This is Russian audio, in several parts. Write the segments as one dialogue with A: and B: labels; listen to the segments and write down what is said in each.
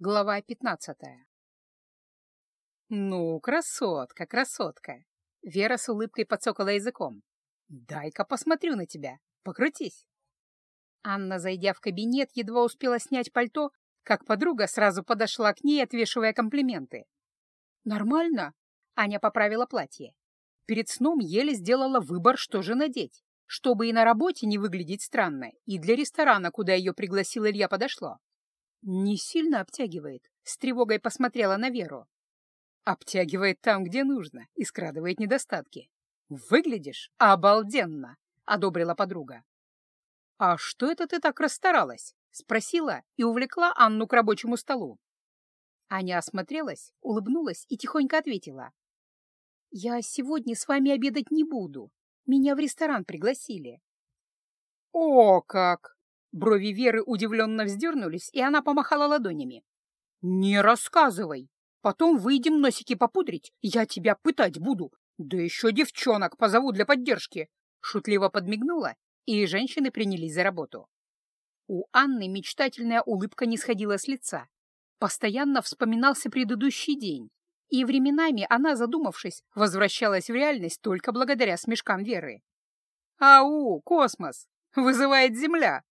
A: Глава пятнадцатая. «Ну, красотка, красотка!» Вера с улыбкой подсокала языком. «Дай-ка посмотрю на тебя. Покрутись!» Анна, зайдя в кабинет, едва успела снять пальто, как подруга сразу подошла к ней, отвешивая комплименты. «Нормально?» — Аня поправила платье. Перед сном еле сделала выбор, что же надеть, чтобы и на работе не выглядеть странно, и для ресторана, куда ее пригласил Илья, подошло. Не сильно обтягивает. С тревогой посмотрела на Веру. Обтягивает там, где нужно, и скрадывает недостатки. Выглядишь обалденно, одобрила подруга. А что это ты так расстаралась? Спросила и увлекла Анну к рабочему столу. Аня осмотрелась, улыбнулась и тихонько ответила. «Я сегодня с вами обедать не буду. Меня в ресторан пригласили». «О, как!» Брови Веры удивленно вздернулись, и она помахала ладонями. «Не рассказывай! Потом выйдем носики попудрить, я тебя пытать буду. Да еще девчонок позову для поддержки!» Шутливо подмигнула, и женщины принялись за работу. У Анны мечтательная улыбка не сходила с лица. Постоянно вспоминался предыдущий день, и временами она, задумавшись, возвращалась в реальность только благодаря смешкам Веры. «Ау, космос! Вызывает Земля!»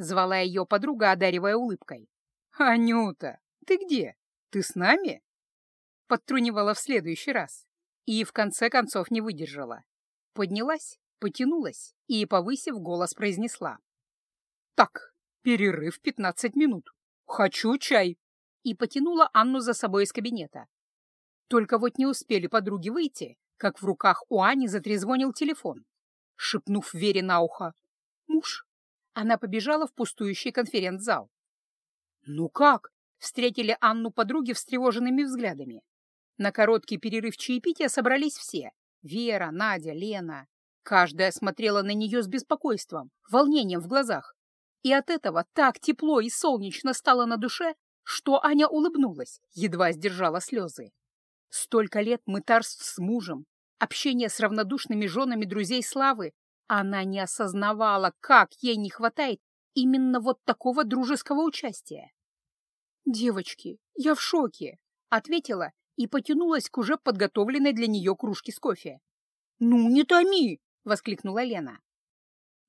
A: Звала ее подруга, одаривая улыбкой. «Анюта, ты где? Ты с нами?» Подтрунивала в следующий раз. И в конце концов не выдержала. Поднялась, потянулась и, повысив голос, произнесла. «Так, перерыв пятнадцать минут. Хочу чай!» И потянула Анну за собой из кабинета. Только вот не успели подруги выйти, как в руках у Ани затрезвонил телефон. Шепнув Вере на ухо. «Муж, она побежала в пустующий конференц-зал. «Ну как?» — встретили Анну подруги встревоженными взглядами. На короткий перерыв чаепития собрались все — Вера, Надя, Лена. Каждая смотрела на нее с беспокойством, волнением в глазах. И от этого так тепло и солнечно стало на душе, что Аня улыбнулась, едва сдержала слезы. Столько лет мытарств с мужем, общение с равнодушными женами друзей Славы она не осознавала, как ей не хватает именно вот такого дружеского участия. «Девочки, я в шоке», — ответила и потянулась к уже подготовленной для нее кружке с кофе. «Ну, не томи!» — воскликнула Лена.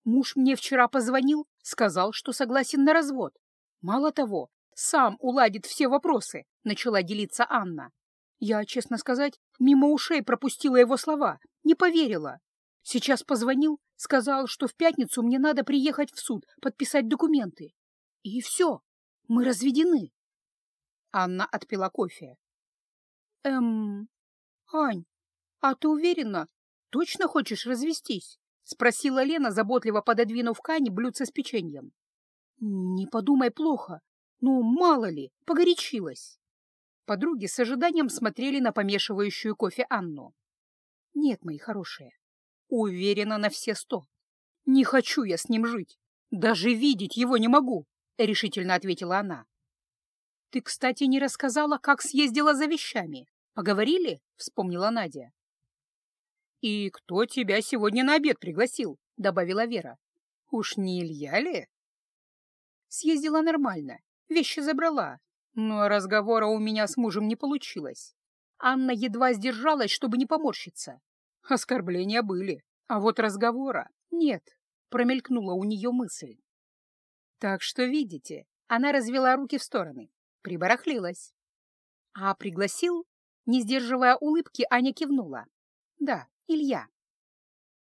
A: «Муж мне вчера позвонил, сказал, что согласен на развод. Мало того, сам уладит все вопросы», — начала делиться Анна. Я, честно сказать, мимо ушей пропустила его слова, не поверила. Сейчас позвонил, сказал, что в пятницу мне надо приехать в суд, подписать документы. И все, мы разведены. Анна отпила кофе. Эм, Ань, а ты уверена, точно хочешь развестись? Спросила Лена, заботливо пододвинув к Ане блюдце с печеньем. Не подумай плохо. Ну, мало ли, погорячилась. Подруги с ожиданием смотрели на помешивающую кофе Анну. Нет, мои хорошие, Уверена на все сто. Не хочу я с ним жить. Даже видеть его не могу, — решительно ответила она. Ты, кстати, не рассказала, как съездила за вещами. Поговорили? — вспомнила Надя. «И кто тебя сегодня на обед пригласил?» — добавила Вера. «Уж не Илья ли?» Съездила нормально, вещи забрала, но разговора у меня с мужем не получилось. Анна едва сдержалась, чтобы не поморщиться. Оскорбления были, а вот разговора нет, промелькнула у нее мысль. Так что, видите, она развела руки в стороны, прибарахлилась. А пригласил, не сдерживая улыбки, Аня кивнула. Да, Илья.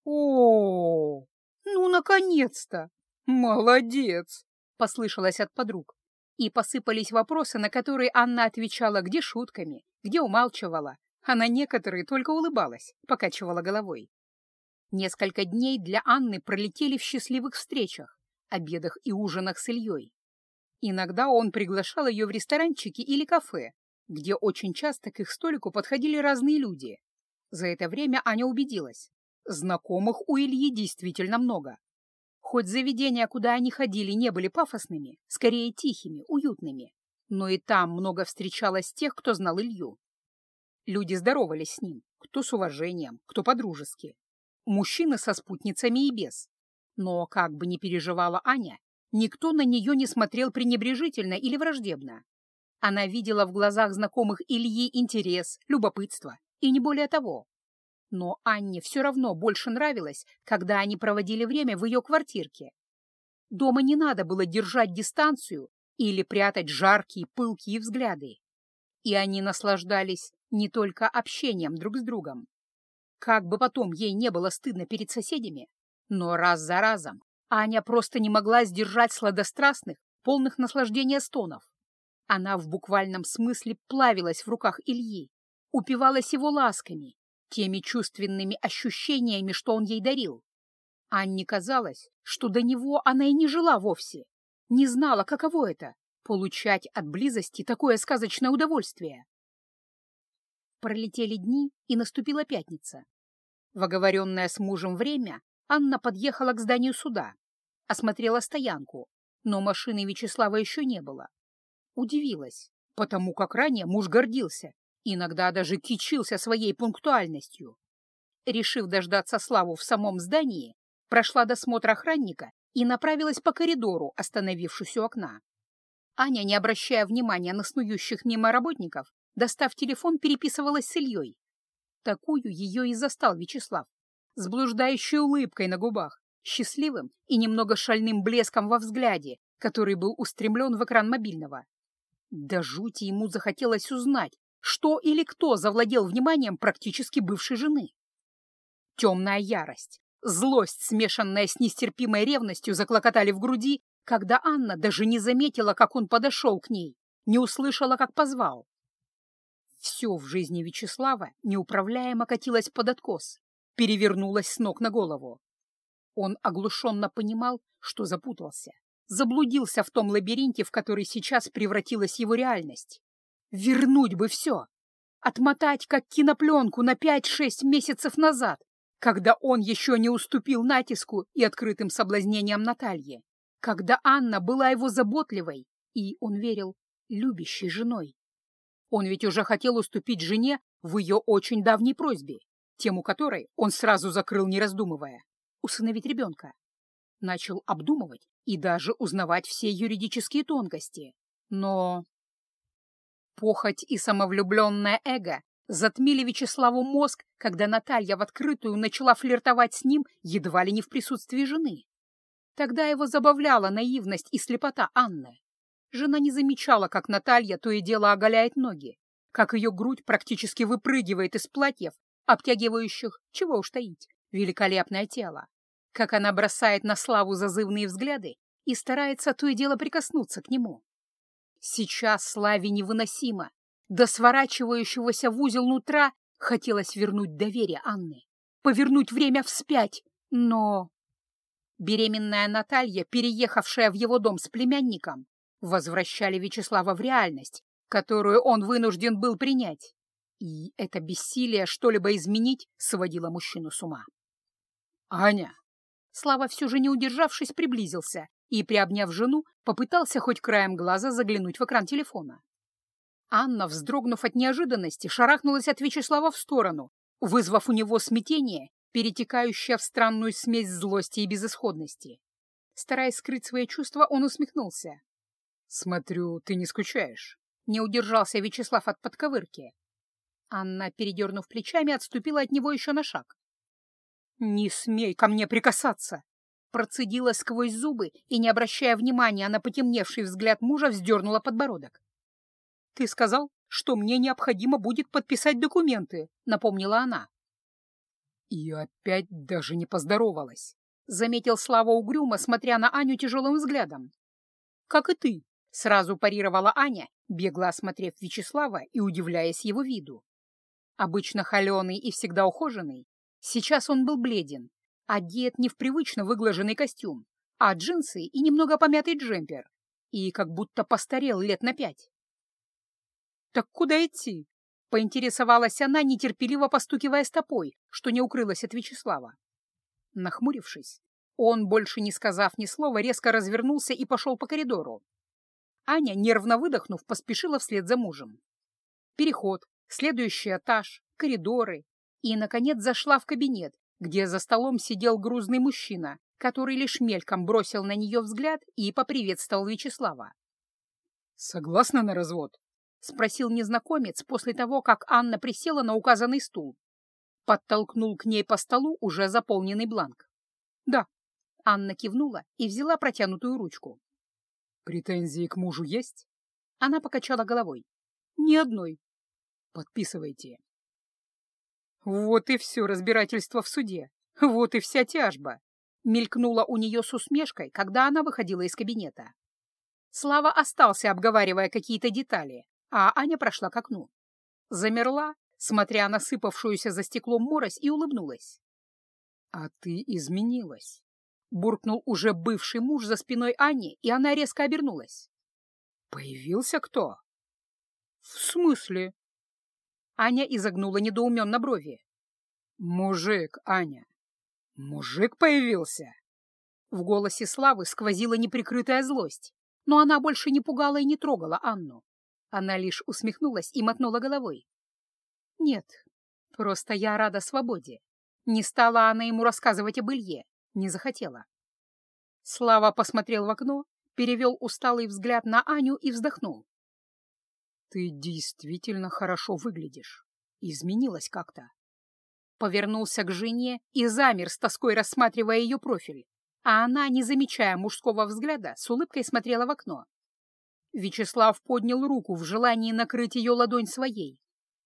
A: О, ну, наконец-то! Молодец! Послышалось от подруг. И посыпались вопросы, на которые Анна отвечала где шутками, где умалчивала, а на некоторые только улыбалась, покачивала головой. Несколько дней для Анны пролетели в счастливых встречах, обедах и ужинах с Ильей. Иногда он приглашал ее в ресторанчики или кафе, где очень часто к их столику подходили разные люди. За это время Аня убедилась, знакомых у Ильи действительно много. Хоть заведения, куда они ходили, не были пафосными, скорее тихими, уютными, но и там много встречалось тех, кто знал Илью. Люди здоровались с ним, кто с уважением, кто по-дружески. Мужчины со спутницами и без. Но, как бы ни переживала Аня, никто на нее не смотрел пренебрежительно или враждебно. Она видела в глазах знакомых Ильи интерес, любопытство и не более того. Но Анне все равно больше нравилось, когда они проводили время в ее квартирке. Дома не надо было держать дистанцию или прятать жаркие, пылкие взгляды. И они наслаждались не только общением друг с другом. Как бы потом ей не было стыдно перед соседями, но раз за разом Аня просто не могла сдержать сладострастных, полных наслаждения стонов. Она в буквальном смысле плавилась в руках Ильи, упивалась его ласками, теми чувственными ощущениями, что он ей дарил. Анне казалось, что до него она и не жила вовсе, не знала, каково это — получать от близости такое сказочное удовольствие. Пролетели дни, и наступила пятница. В оговоренное с мужем время Анна подъехала к зданию суда, осмотрела стоянку, но машины Вячеслава еще не было. Удивилась, потому как ранее муж гордился, иногда даже кичился своей пунктуальностью. Решив дождаться Славу в самом здании, прошла досмотр охранника и направилась по коридору, остановившись у окна. Аня, не обращая внимания на снующих мимо работников, достав телефон, переписывалась с Ильей. Такую ее и застал Вячеслав, с блуждающей улыбкой на губах, счастливым и немного шальным блеском во взгляде, который был устремлен в экран мобильного. До жути ему захотелось узнать, что или кто завладел вниманием практически бывшей жены. Темная ярость, злость, смешанная с нестерпимой ревностью, заклокотали в груди, когда Анна даже не заметила, как он подошел к ней, не услышала, как позвал. Все в жизни Вячеслава неуправляемо катилось под откос, перевернулось с ног на голову. Он оглушенно понимал, что запутался, заблудился в том лабиринте, в который сейчас превратилась его реальность. Вернуть бы все! Отмотать, как кинопленку, на пять-шесть месяцев назад, когда он еще не уступил натиску и открытым соблазнениям Натальи, когда Анна была его заботливой и, он верил, любящей женой. Он ведь уже хотел уступить жене в ее очень давней просьбе, тему которой он сразу закрыл, не раздумывая — усыновить ребенка. Начал обдумывать и даже узнавать все юридические тонкости. Но похоть и самовлюбленное эго затмили Вячеславу мозг, когда Наталья в открытую начала флиртовать с ним едва ли не в присутствии жены. Тогда его забавляла наивность и слепота Анны. Жена не замечала, как Наталья то и дело оголяет ноги, как ее грудь практически выпрыгивает из платьев, обтягивающих, чего уж таить, великолепное тело, как она бросает на славу зазывные взгляды и старается то и дело прикоснуться к нему. Сейчас Славе невыносимо, до сворачивающегося в узел нутра хотелось вернуть доверие Анны, повернуть время вспять, но... Беременная Наталья, переехавшая в его дом с племянником, возвращали Вячеслава в реальность, которую он вынужден был принять. И это бессилие что-либо изменить сводило мужчину с ума. «Аня!» Слава все же не удержавшись приблизился и, приобняв жену, попытался хоть краем глаза заглянуть в экран телефона. Анна, вздрогнув от неожиданности, шарахнулась от Вячеслава в сторону, вызвав у него смятение, перетекающее в странную смесь злости и безысходности. Стараясь скрыть свои чувства, он усмехнулся. «Смотрю, ты не скучаешь». Не удержался Вячеслав от подковырки. Анна, передернув плечами, отступила от него еще на шаг. «Не смей ко мне прикасаться!» Процедила сквозь зубы и, не обращая внимания на потемневший взгляд мужа, вздернула подбородок. «Ты сказал, что мне необходимо будет подписать документы», — напомнила она. И опять даже не поздоровалась, — заметил Слава угрюмо, смотря на Аню тяжелым взглядом. «Как и ты», — сразу парировала Аня, бегло осмотрев Вячеслава и удивляясь его виду. Обычно холеный и всегда ухоженный, сейчас он был бледен, одет не в привычно выглаженный костюм, а джинсы и немного помятый джемпер, и как будто постарел лет на пять. «Так куда идти?» — поинтересовалась она, нетерпеливо постукивая стопой, что не укрылась от Вячеслава. Нахмурившись, он, больше не сказав ни слова, резко развернулся и пошел по коридору. Аня, нервно выдохнув, поспешила вслед за мужем. Переход, следующий этаж, коридоры. И, наконец, зашла в кабинет, где за столом сидел грузный мужчина, который лишь мельком бросил на нее взгляд и поприветствовал Вячеслава.
B: «Согласна на развод?»
A: спросил незнакомец после того, как Анна присела на указанный стул. Подтолкнул к ней по столу уже заполненный бланк. «Да». Анна кивнула и взяла протянутую ручку. «Претензии к мужу есть?» Она покачала головой. «Ни одной». «Подписывайте». Вот и все разбирательство в суде. Вот и вся тяжба. Мелькнула у нее с усмешкой, когда она выходила из кабинета. Слава остался, обговаривая какие-то детали, а Аня прошла к окну. Замерла, смотря на сыпавшуюся за стеклом морось, и улыбнулась. «А ты изменилась», — буркнул уже бывший муж за спиной Ани, и она резко обернулась. «Появился кто?» «В смысле?» Аня изогнула недоуменно брови. «Мужик, Аня! Мужик появился!» В голосе Славы сквозила неприкрытая злость, но она больше не пугала и не трогала Анну. Она лишь усмехнулась и мотнула головой. «Нет, просто я рада свободе. Не стала она ему рассказывать об Илье, не захотела». Слава посмотрел в окно, перевел усталый взгляд на Аню и вздохнул. «Ты действительно хорошо выглядишь. Изменилась как-то». Повернулся к жене и замер с тоской, рассматривая ее профиль, а она, не замечая мужского взгляда, с улыбкой смотрела в окно. Вячеслав поднял руку в желании накрыть ее ладонь своей,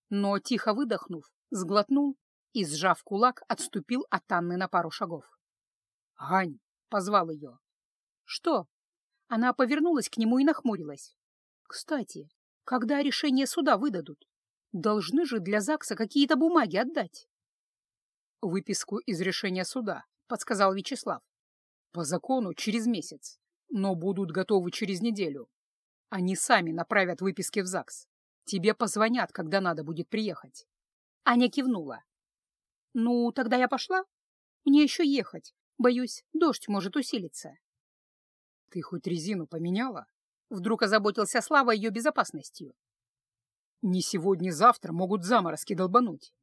A: но, тихо выдохнув, сглотнул и, сжав кулак, отступил от Анны на пару шагов. «Ань!» — позвал ее. «Что?» Она повернулась к нему и нахмурилась. «Кстати, когда решение суда выдадут? Должны же для ЗАГСа какие-то бумаги отдать. Выписку из решения суда, подсказал Вячеслав. По закону через месяц, но будут готовы через неделю. Они сами направят выписки в ЗАГС. Тебе позвонят, когда надо будет приехать. Аня кивнула. Ну, тогда я пошла. Мне еще ехать. Боюсь, дождь может усилиться. Ты хоть резину поменяла? Вдруг озаботился Слава ее безопасностью. Не сегодня-завтра могут заморозки долбануть.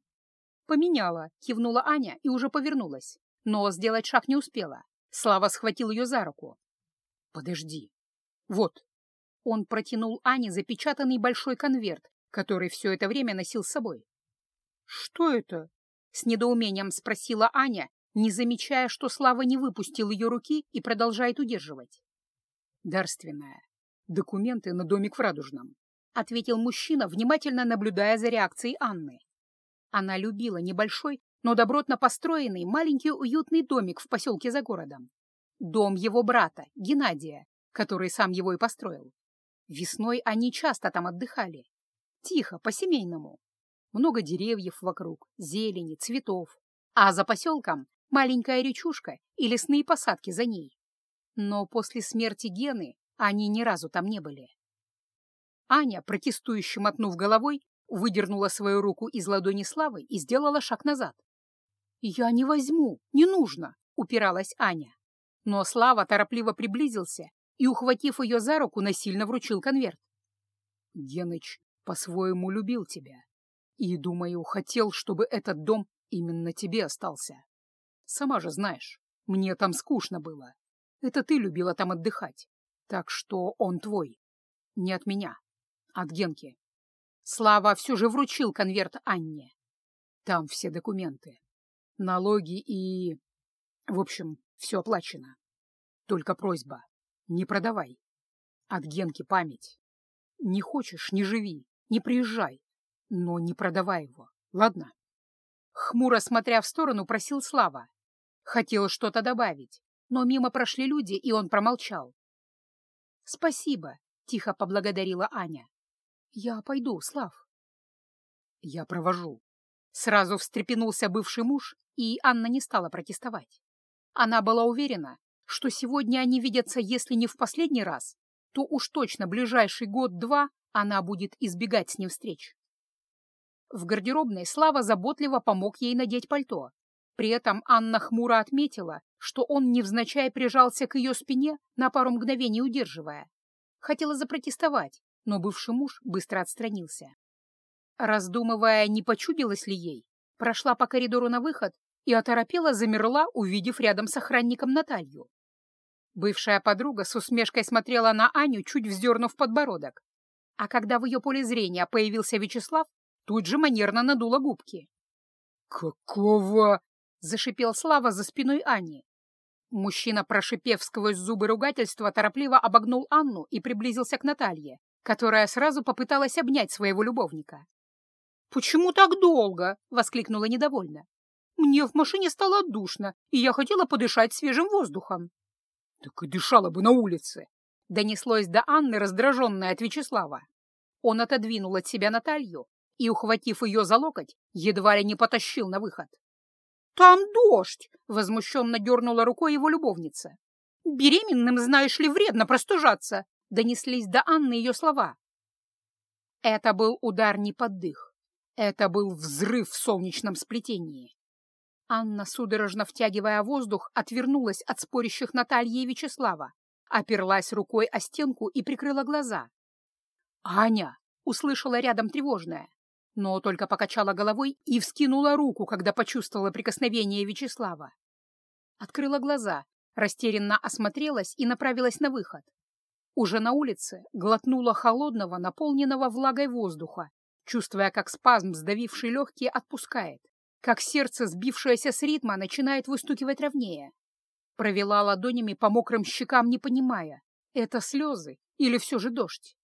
A: Поменяла, кивнула Аня и уже повернулась, но сделать шаг не успела. Слава схватил ее за руку. Подожди. Вот. Он протянул Ане запечатанный большой конверт, который все это время носил с собой. Что это? С недоумением спросила Аня, не замечая, что Слава не выпустил ее руки и продолжает удерживать. Дарственная. «Документы на домик в Радужном», — ответил мужчина, внимательно наблюдая за реакцией Анны. Она любила небольшой, но добротно построенный маленький уютный домик в поселке за городом. Дом его брата, Геннадия, который сам его и построил. Весной они часто там отдыхали. Тихо, по-семейному. Много деревьев вокруг, зелени, цветов. А за поселком маленькая речушка и лесные посадки за ней. Но после смерти Гены они ни разу там не были. Аня, протестующе мотнув головой, выдернула свою руку из ладони Славы и сделала шаг назад. «Я не возьму, не нужно», — упиралась Аня. Но Слава торопливо приблизился и, ухватив ее за руку, насильно вручил конверт. «Геныч по-своему любил тебя и, думаю, хотел, чтобы этот дом именно тебе остался. Сама же знаешь, мне там скучно было. Это ты любила там отдыхать. Так что он твой. Не от меня, от Генки. Слава все же вручил конверт Анне. Там все документы, налоги и... В общем, все оплачено. Только просьба, не продавай. От Генки память. Не хочешь — не живи, не приезжай, но не продавай его, ладно? Хмуро смотря в сторону, просил Слава. Хотел что-то добавить, но мимо прошли люди, и он промолчал. «Спасибо», — тихо поблагодарила Аня. «Я пойду, Слав». «Я провожу». Сразу встрепенулся бывший муж, и Анна не стала протестовать. Она была уверена, что сегодня они видятся, если не в последний раз, то уж точно ближайший год-два она будет избегать с ним встреч. В гардеробной Слава заботливо помог ей надеть пальто. При этом Анна хмуро отметила, что он невзначай прижался к ее спине, на пару мгновений удерживая. Хотела запротестовать, но бывший муж быстро отстранился. Раздумывая, не почудилась ли ей, прошла по коридору на выход и оторопела замерла, увидев рядом с охранником Наталью. Бывшая подруга с усмешкой смотрела на Аню, чуть вздернув подбородок. А когда в ее поле зрения появился Вячеслав, тут же манерно надула губки.
B: «Какого?»
A: — зашипел Слава за спиной Ани. Мужчина, прошипев сквозь зубы ругательства, торопливо обогнул Анну и приблизился к Наталье, которая сразу попыталась обнять своего любовника. «Почему так долго?» — воскликнула недовольно. «Мне в машине стало душно, и я хотела подышать свежим воздухом».
B: «Так и дышала бы на улице!»
A: — донеслось до Анны, раздраженное от Вячеслава. Он отодвинул от себя Наталью и, ухватив ее за локоть, едва ли не потащил на выход. «Там дождь!» — возмущенно дернула рукой его любовница. «Беременным, знаешь ли, вредно простужаться!» — донеслись до Анны ее слова. Это был удар не под дых. Это был взрыв в солнечном сплетении. Анна, судорожно втягивая воздух, отвернулась от спорящих Натальи и Вячеслава, оперлась рукой о стенку и прикрыла глаза. «Аня!» — услышала рядом тревожная, но только покачала головой и вскинула руку, когда почувствовала прикосновение Вячеслава. Открыла глаза, растерянно осмотрелась и направилась на выход. Уже на улице глотнула холодного, наполненного влагой воздуха, чувствуя, как спазм, сдавивший легкие, отпускает, как сердце, сбившееся с ритма, начинает выстукивать ровнее. Провела ладонями по мокрым щекам, не понимая, это слезы или все же дождь.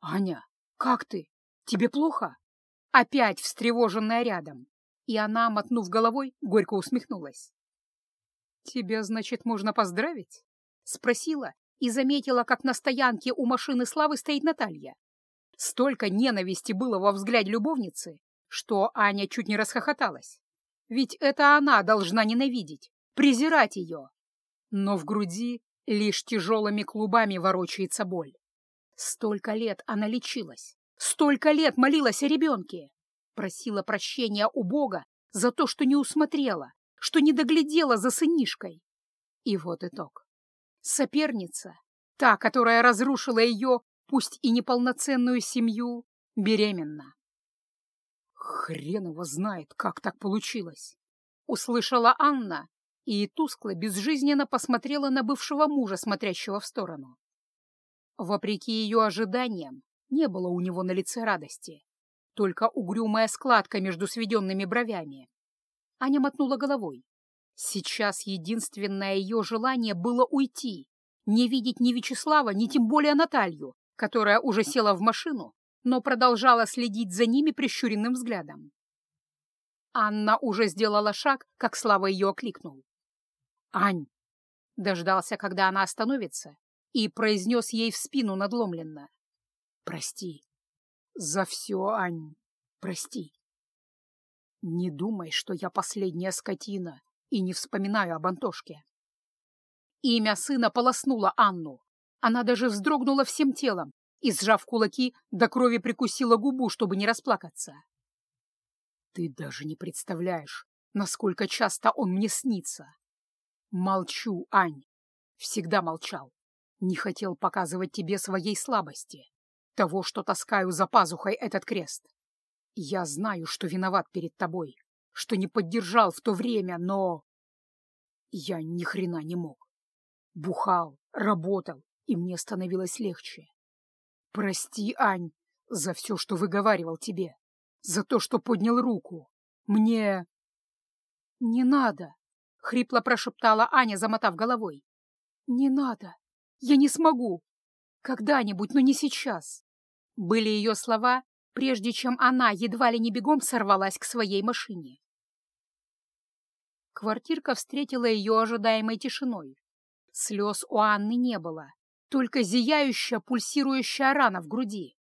A: «Аня, как ты? Тебе плохо?» Опять встревоженная рядом. И она, мотнув головой, горько усмехнулась. «Тебя, значит, можно поздравить?» Спросила и заметила, как на стоянке у машины Славы стоит Наталья. Столько ненависти было во взгляде любовницы, что Аня чуть не расхохоталась. Ведь это она должна ненавидеть, презирать ее. Но в груди лишь тяжелыми клубами ворочается боль. Столько лет она лечилась, столько лет молилась о ребенке, просила прощения у Бога за то, что не усмотрела, что не доглядела за сынишкой. И вот итог. Соперница, та, которая разрушила ее, пусть и неполноценную семью, беременна.
B: Хрен его знает, как так получилось.
A: Услышала Анна и тускло, безжизненно посмотрела на бывшего мужа, смотрящего в сторону. Вопреки ее ожиданиям, не было у него на лице радости, только угрюмая складка между сведенными бровями. Аня мотнула головой. Сейчас единственное ее желание было уйти, не видеть ни Вячеслава, ни тем более Наталью, которая уже села в машину, но продолжала следить за ними прищуренным взглядом. Анна уже сделала шаг, как Слава ее окликнул. «Ань!» Дождался, когда она остановится, и произнес ей в спину надломленно. «Прости. За все, Ань. Прости. Не думай, что я последняя скотина и не вспоминаю об Антошке». Имя сына полоснуло Анну. Она даже вздрогнула всем телом и, сжав кулаки, до крови прикусила губу, чтобы не расплакаться. Ты даже не представляешь, насколько часто он мне снится. Молчу, Ань. Всегда молчал. Не хотел показывать тебе своей слабости. Того, что таскаю за пазухой этот крест. Я знаю, что виноват перед тобой, что не поддержал в то время, но... Я ни хрена не мог. Бухал, работал, и мне становилось легче. Прости, Ань, за все, что выговаривал тебе за то, что поднял руку. Мне... — Не надо, — хрипло прошептала Аня, замотав головой. — Не надо. Я не смогу. Когда-нибудь, но не сейчас. Были ее слова, прежде чем она едва ли не бегом сорвалась к своей машине. Квартирка встретила ее ожидаемой тишиной. Слез у Анны не было, только зияющая, пульсирующая рана в груди.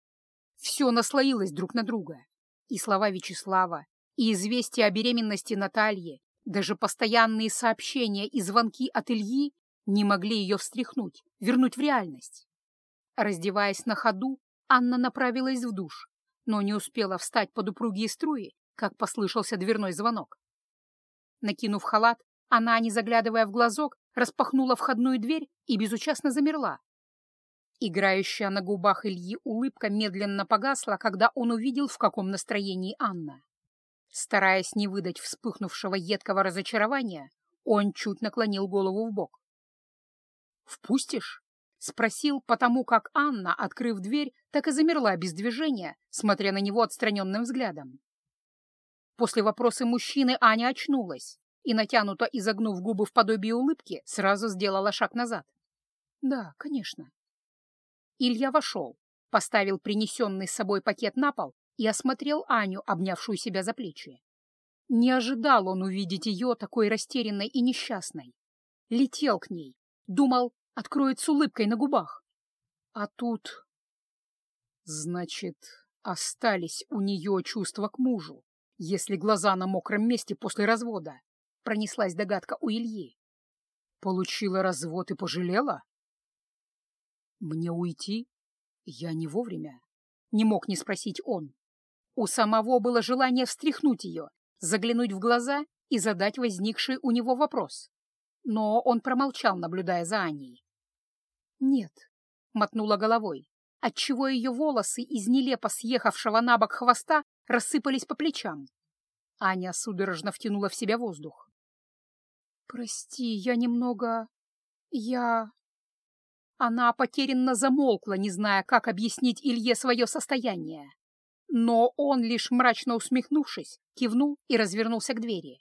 A: Все наслоилось друг на друга. И слова Вячеслава, и известия о беременности Натальи, даже постоянные сообщения и звонки от Ильи не могли ее встряхнуть, вернуть в реальность. Раздеваясь на ходу, Анна направилась в душ, но не успела встать под упругие струи, как послышался дверной звонок. Накинув халат, она, не заглядывая в глазок, распахнула входную дверь и безучастно замерла, Играющая на губах Ильи улыбка медленно погасла, когда он увидел, в каком настроении Анна. Стараясь не выдать вспыхнувшего едкого разочарования, он чуть наклонил голову в бок. «Впустишь?» Спросил, потому как Анна, открыв дверь, так и замерла без движения, смотря на него отстраненным взглядом. После вопроса мужчины Аня очнулась и, натянуто изогнув губы в подобие улыбки, сразу сделала шаг назад. «Да, конечно». Илья вошел, поставил принесенный с собой пакет на пол и осмотрел Аню, обнявшую себя за плечи. Не ожидал он увидеть ее такой растерянной и несчастной. Летел к ней, думал, откроет с улыбкой на губах. А тут... Значит, остались у нее чувства к мужу, если глаза на мокром месте после развода, пронеслась догадка у Ильи. Получила развод и пожалела? Мне уйти? Я не вовремя. Не мог не спросить он. У самого было желание встряхнуть ее, заглянуть в глаза и задать возникший у него вопрос. Но он промолчал, наблюдая за Аней. «Нет», — мотнула головой, отчего ее волосы из нелепо съехавшего на бок хвоста рассыпались по плечам. Аня судорожно втянула в себя воздух. «Прости, я немного... я...» Она потерянно замолкла, не зная, как объяснить Илье свое состояние. Но он, лишь мрачно усмехнувшись, кивнул и развернулся к двери.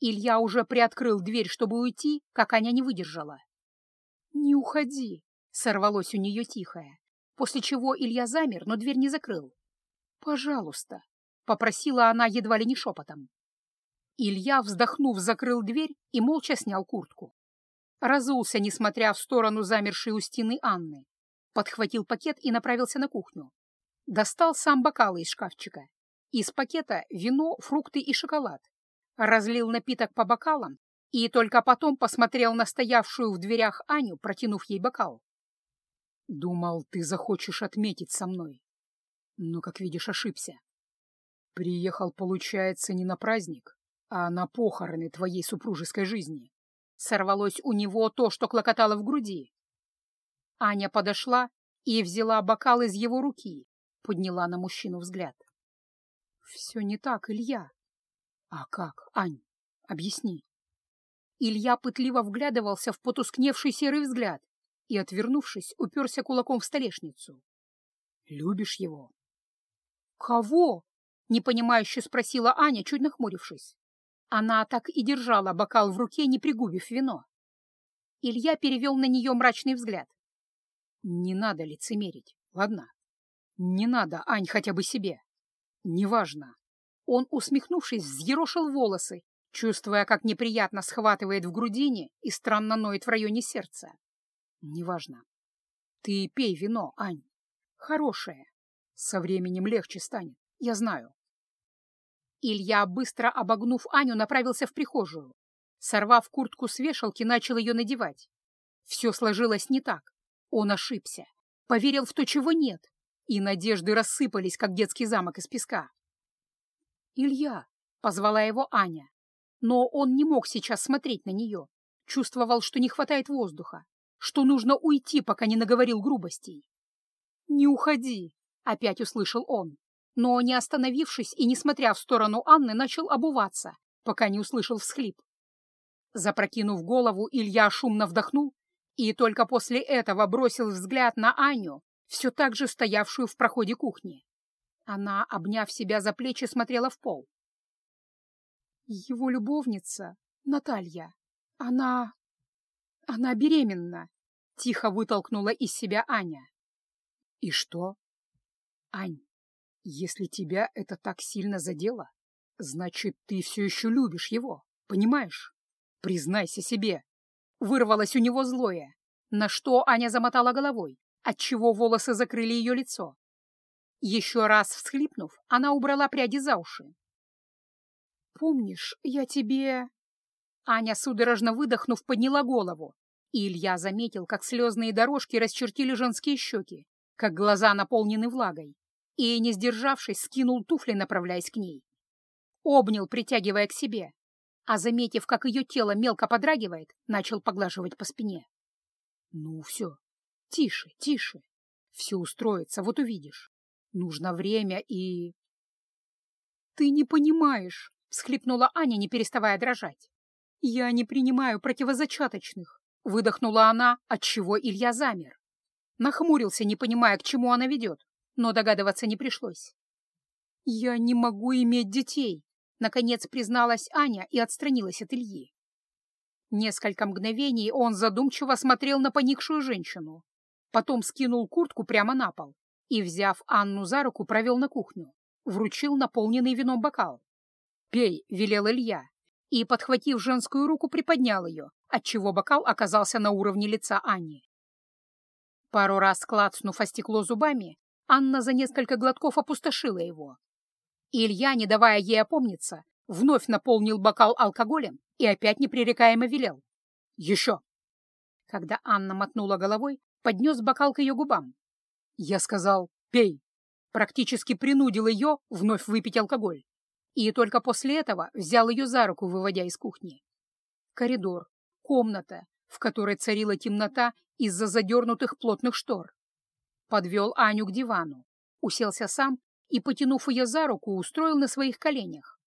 A: Илья уже приоткрыл дверь, чтобы уйти, как Аня не выдержала. «Не уходи!» — сорвалось у нее тихое, после чего Илья замер, но дверь не закрыл. «Пожалуйста!» — попросила она едва ли не шепотом. Илья, вздохнув, закрыл дверь и молча снял куртку. Разулся, несмотря в сторону замершей у стены Анны. Подхватил пакет и направился на кухню. Достал сам бокалы из шкафчика. Из пакета вино, фрукты и шоколад. Разлил напиток по бокалам и только потом посмотрел на стоявшую в дверях Аню, протянув ей бокал. «Думал, ты захочешь отметить со мной. Но, как видишь, ошибся. Приехал, получается, не на праздник, а на похороны твоей супружеской жизни». Сорвалось у него то, что клокотало в груди. Аня подошла и взяла бокал из его руки, подняла на мужчину взгляд. «Все не так, Илья». «А как, Ань? Объясни». Илья пытливо вглядывался в потускневший серый взгляд и, отвернувшись, уперся кулаком в столешницу. «Любишь его?» «Кого?» — непонимающе спросила Аня, чуть нахмурившись. Она так и держала бокал в руке, не пригубив вино. Илья перевел на нее мрачный взгляд. «Не надо лицемерить, ладно? Не надо, Ань, хотя бы себе. Неважно». Он, усмехнувшись, взъерошил волосы чувствуя, как неприятно схватывает в грудине и странно ноет в районе сердца. Неважно. Ты пей вино, Ань. Хорошее. Со временем легче станет, я знаю. Илья, быстро обогнув Аню, направился в прихожую. Сорвав куртку с вешалки, начал ее надевать. Все сложилось не так. Он ошибся. Поверил в то, чего нет. И надежды рассыпались, как детский замок из песка. «Илья!» — позвала его Аня. Но он не мог сейчас смотреть на нее. Чувствовал, что не хватает воздуха, что нужно уйти, пока не наговорил грубостей. «Не уходи!» — опять услышал он. Но, не остановившись и не смотря в сторону Анны, начал обуваться, пока не услышал всхлип. Запрокинув голову, Илья шумно вдохнул и только после этого бросил взгляд на Аню, все так же стоявшую в проходе кухни. Она, обняв себя за плечи, смотрела в пол. Его любовница, Наталья, она... она беременна, — тихо вытолкнула из себя Аня. И что? Ань, если тебя это так сильно задело, значит, ты все еще любишь его, понимаешь? Признайся себе. Вырвалось у него злое, на что Аня замотала головой, отчего волосы закрыли ее лицо. Еще раз всхлипнув, она убрала пряди за уши. «Помнишь, я тебе...» Аня, судорожно выдохнув, подняла голову, и Илья заметил, как слезные дорожки расчертили женские щеки, как глаза наполнены влагой, и, не сдержавшись, скинул туфли, направляясь к ней. Обнял, притягивая к себе, а, заметив, как ее тело мелко подрагивает, начал поглаживать по спине. «Ну все, тише, тише, все устроится, вот увидишь. Нужно время и...» «Ты не понимаешь!» — всхлипнула Аня, не переставая дрожать. «Я не принимаю противозачаточных. Выдохнула она, отчего Илья замер. Нахмурился, не понимая, к чему она ведет, но догадываться не пришлось. «Я не могу иметь детей», — наконец призналась Аня и отстранилась от Ильи. Несколько мгновений он задумчиво смотрел на поникшую женщину, потом скинул куртку прямо на пол и, взяв Анну за руку, провел на кухню, вручил наполненный вином бокал. «Пей», — велел Илья, и, подхватив женскую руку, приподнял ее, отчего бокал оказался на уровне лица Анни. Пару раз клацнув о стекло зубами, Анна за несколько глотков опустошила его. Илья, не давая ей опомниться, вновь наполнил бокал алкоголем и опять непререкаемо велел. «Еще!» Когда Анна мотнула головой, поднес бокал к ее губам. Я сказал «пей», практически принудил ее вновь выпить алкоголь. И только после этого взял ее за руку, выводя из кухни. Коридор, комната, в которой царила темнота из-за задернутых плотных штор. Подвел Аню к дивану, уселся сам и, потянув ее за руку, устроил на своих коленях.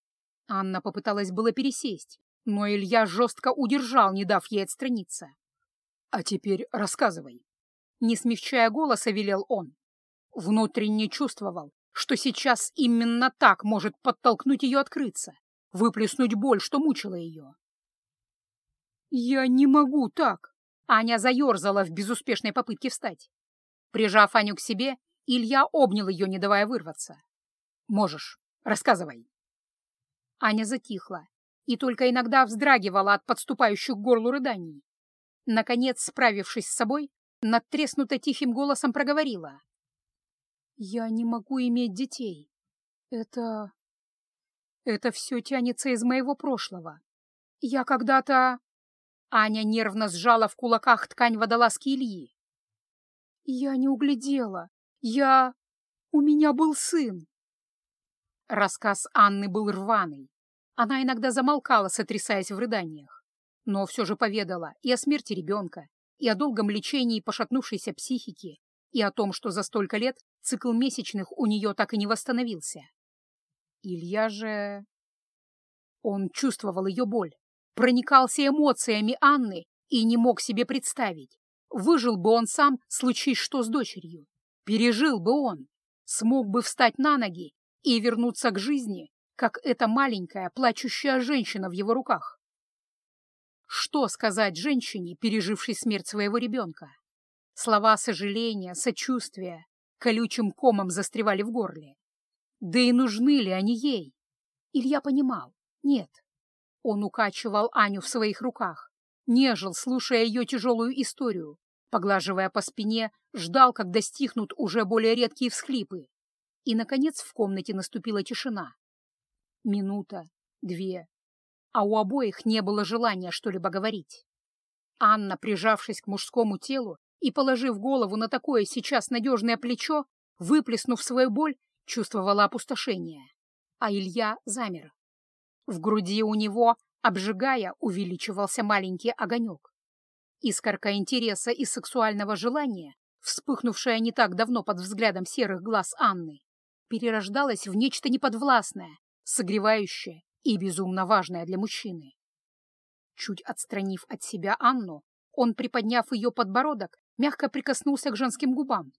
A: Анна попыталась было пересесть, но Илья жестко удержал, не дав ей отстраниться. «А теперь рассказывай». Не смягчая голоса, велел он. Внутренне чувствовал, что сейчас именно так может подтолкнуть ее открыться, выплеснуть боль, что мучила ее. «Я не могу так!» Аня заерзала в безуспешной попытке встать. Прижав Аню к себе, Илья обнял ее, не давая вырваться. «Можешь, рассказывай». Аня затихла и только иногда вздрагивала от подступающих к горлу рыданий. Наконец, справившись с собой, надтреснуто тихим голосом проговорила. «Я не могу иметь детей. Это... это все тянется из моего прошлого. Я когда-то...» Аня нервно сжала в кулаках ткань водолазки Ильи. «Я не углядела. Я... у меня был сын». Рассказ Анны был рваный. Она иногда замолкала, сотрясаясь в рыданиях, но все же поведала и о смерти ребенка, и о долгом лечении пошатнувшейся психики, и о том, что за столько лет цикл месячных у нее так и не восстановился. Илья же... Он чувствовал ее боль, проникался эмоциями Анны и не мог себе представить. Выжил бы он сам, случись что с дочерью. Пережил бы он. Смог бы встать на ноги и вернуться к жизни, как эта маленькая плачущая женщина в его руках. Что сказать женщине, пережившей смерть своего ребенка? Слова сожаления, сочувствия колючим комом застревали в горле. Да и нужны ли они ей? Илья понимал. Нет, он укачивал Аню в своих руках, нежил, слушая ее тяжелую историю, поглаживая по спине, ждал, когда стихнут уже более редкие всхлипы. И, наконец, в комнате наступила тишина. Минута, две, а у обоих не было желания что-либо говорить. Анна, прижавшись к мужскому телу и положив голову на такое сейчас надежное плечо, выплеснув свою боль, чувствовала опустошение. А Илья замер. В груди у него, обжигая, увеличивался маленький огонек. Искорка интереса и сексуального желания, вспыхнувшая не так давно под взглядом серых глаз Анны, перерождалась в нечто неподвластное, согревающее и безумно важное для мужчины. Чуть отстранив от себя Анну, он, приподняв ее подбородок, мягко прикоснулся к женским губам,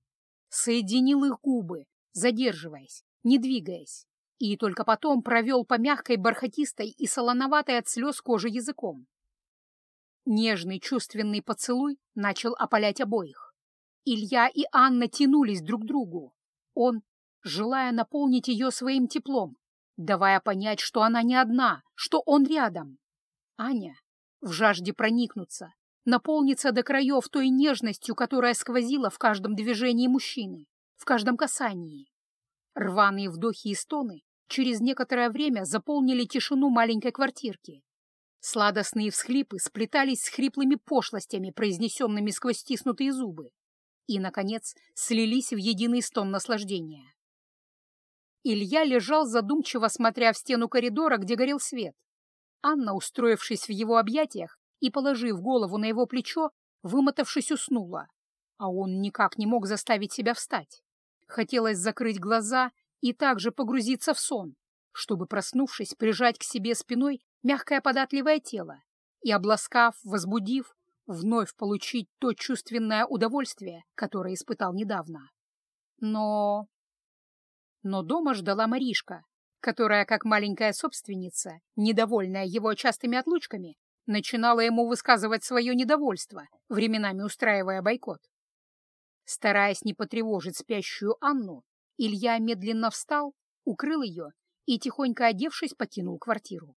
A: соединил их губы, задерживаясь, не двигаясь, и только потом провел по мягкой, бархатистой и солоноватой от слез кожи языком. Нежный чувственный поцелуй начал опалять обоих. Илья и Анна тянулись друг к другу. Он, желая наполнить ее своим теплом, давая понять, что она не одна, что он рядом. Аня, в жажде проникнуться, наполниться до краев той нежностью, которая сквозила в каждом движении мужчины, в каждом касании. Рваные вдохи и стоны через некоторое время заполнили тишину маленькой квартирки. Сладостные всхлипы сплетались с хриплыми пошлостями, произнесенными сквозь стиснутые зубы, и, наконец, слились в единый стон наслаждения. Илья лежал задумчиво, смотря в стену коридора, где горел свет. Анна, устроившись в его объятиях и положив голову на его плечо, вымотавшись, уснула, а он никак не мог заставить себя встать. Хотелось закрыть глаза и также погрузиться в сон, чтобы, проснувшись, прижать к себе спиной мягкое податливое тело и, обласкав, возбудив, вновь получить то чувственное удовольствие, которое испытал недавно. Но... Но дома ждала Маришка, которая, как маленькая собственница, недовольная его частыми отлучками, начинала ему высказывать свое недовольство, временами устраивая бойкот. Стараясь не потревожить спящую Анну, Илья медленно встал, укрыл ее и, тихонько одевшись, покинул квартиру.